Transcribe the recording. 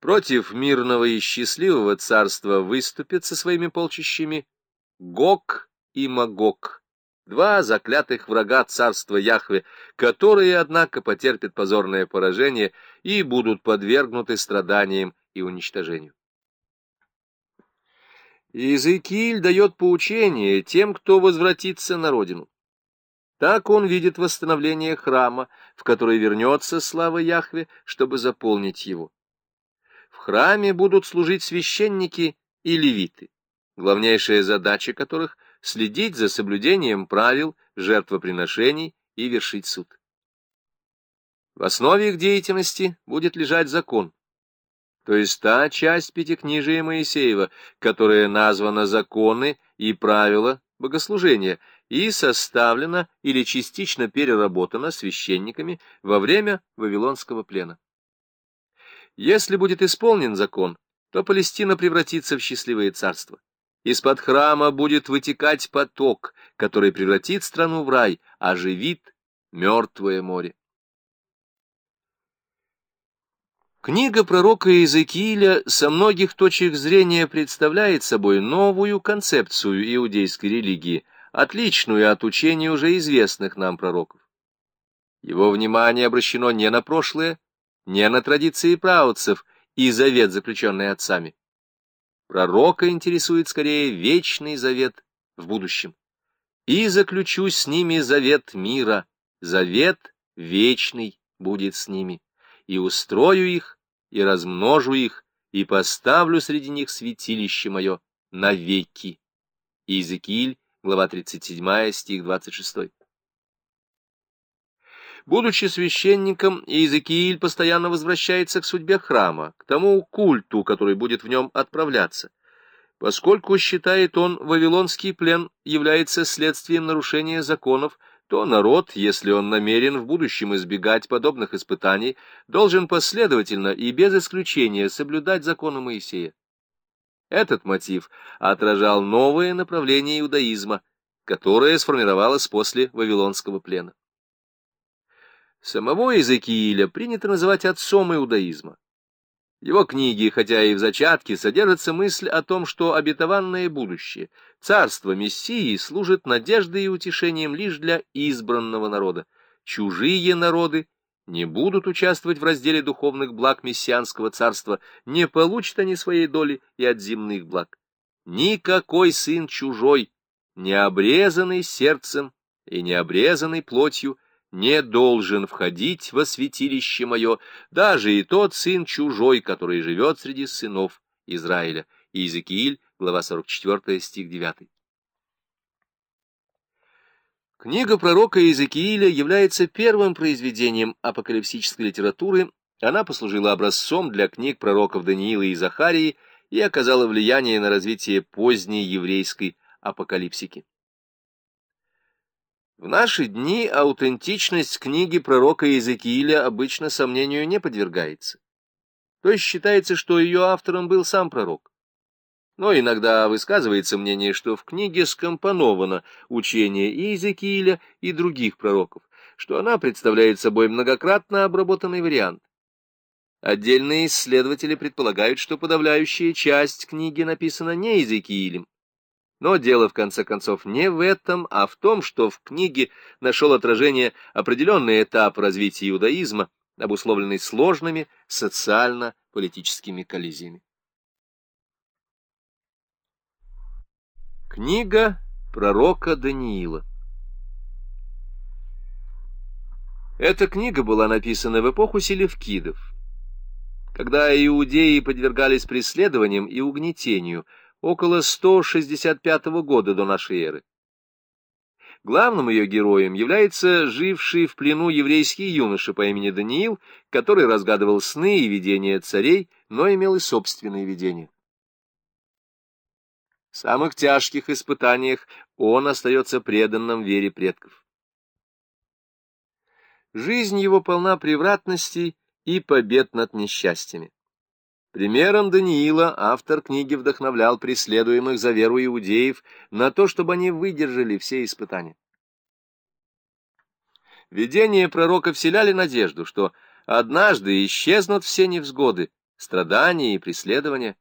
Против мирного и счастливого царства выступят со своими полчищами Гог и Магог, два заклятых врага царства Яхве, которые, однако, потерпят позорное поражение и будут подвергнуты страданиям и уничтожению. Иезекииль дает поучение тем, кто возвратится на родину. Так он видит восстановление храма, в который вернется слава Яхве, чтобы заполнить его храме будут служить священники и левиты, главнейшая задача которых — следить за соблюдением правил жертвоприношений и вершить суд. В основе их деятельности будет лежать закон, то есть та часть Пятикнижия Моисеева, которая названа «Законы и правила богослужения» и составлена или частично переработана священниками во время Вавилонского плена. Если будет исполнен закон, то Палестина превратится в счастливое царство. Из-под храма будет вытекать поток, который превратит страну в рай, оживит мертвое море. Книга пророка Иезекииля со многих точек зрения представляет собой новую концепцию иудейской религии, отличную от учения уже известных нам пророков. Его внимание обращено не на прошлое, не на традиции праотцев и завет, заключенный отцами. Пророка интересует скорее вечный завет в будущем. И заключу с ними завет мира, завет вечный будет с ними, и устрою их, и размножу их, и поставлю среди них святилище мое навеки. Иезекииль, глава 37, стих 26. Будучи священником, Иезекииль постоянно возвращается к судьбе храма, к тому культу, который будет в нем отправляться. Поскольку, считает он, вавилонский плен является следствием нарушения законов, то народ, если он намерен в будущем избегать подобных испытаний, должен последовательно и без исключения соблюдать законы Моисея. Этот мотив отражал новое направление иудаизма, которое сформировалось после Вавилонского плена. Самого Иезекииля принято называть отцом иудаизма. Его книги, хотя и в зачатке, содержится мысль о том, что обетованное будущее, царство Мессии, служит надеждой и утешением лишь для избранного народа. Чужие народы не будут участвовать в разделе духовных благ мессианского царства, не получат они своей доли и от земных благ. Никакой сын чужой, не обрезанный сердцем и не обрезанный плотью, не должен входить во святилище мое, даже и тот сын чужой, который живет среди сынов Израиля. Иезекииль, глава 44, стих 9. Книга пророка Иезекииля является первым произведением апокалипсической литературы, она послужила образцом для книг пророков Даниила и Захарии и оказала влияние на развитие поздней еврейской апокалипсики. В наши дни аутентичность книги пророка Иезекииля обычно сомнению не подвергается. То есть считается, что ее автором был сам пророк. Но иногда высказывается мнение, что в книге скомпоновано учение Иезекииля и других пророков, что она представляет собой многократно обработанный вариант. Отдельные исследователи предполагают, что подавляющая часть книги написана не Иезекиилем, но дело, в конце концов, не в этом, а в том, что в книге нашел отражение определенный этап развития иудаизма, обусловленный сложными социально-политическими коллизиями. Книга пророка Даниила Эта книга была написана в эпоху селевкидов, когда иудеи подвергались преследованиям и угнетению – около 165 года до нашей эры. Главным ее героем является живший в плену еврейский юноша по имени Даниил, который разгадывал сны и видения царей, но имел и собственные видения. В самых тяжких испытаниях он остается преданным вере предков. Жизнь его полна превратностей и побед над несчастьями. Примером Даниила автор книги вдохновлял преследуемых за веру иудеев на то, чтобы они выдержали все испытания. Видения пророка вселяли надежду, что однажды исчезнут все невзгоды, страдания и преследования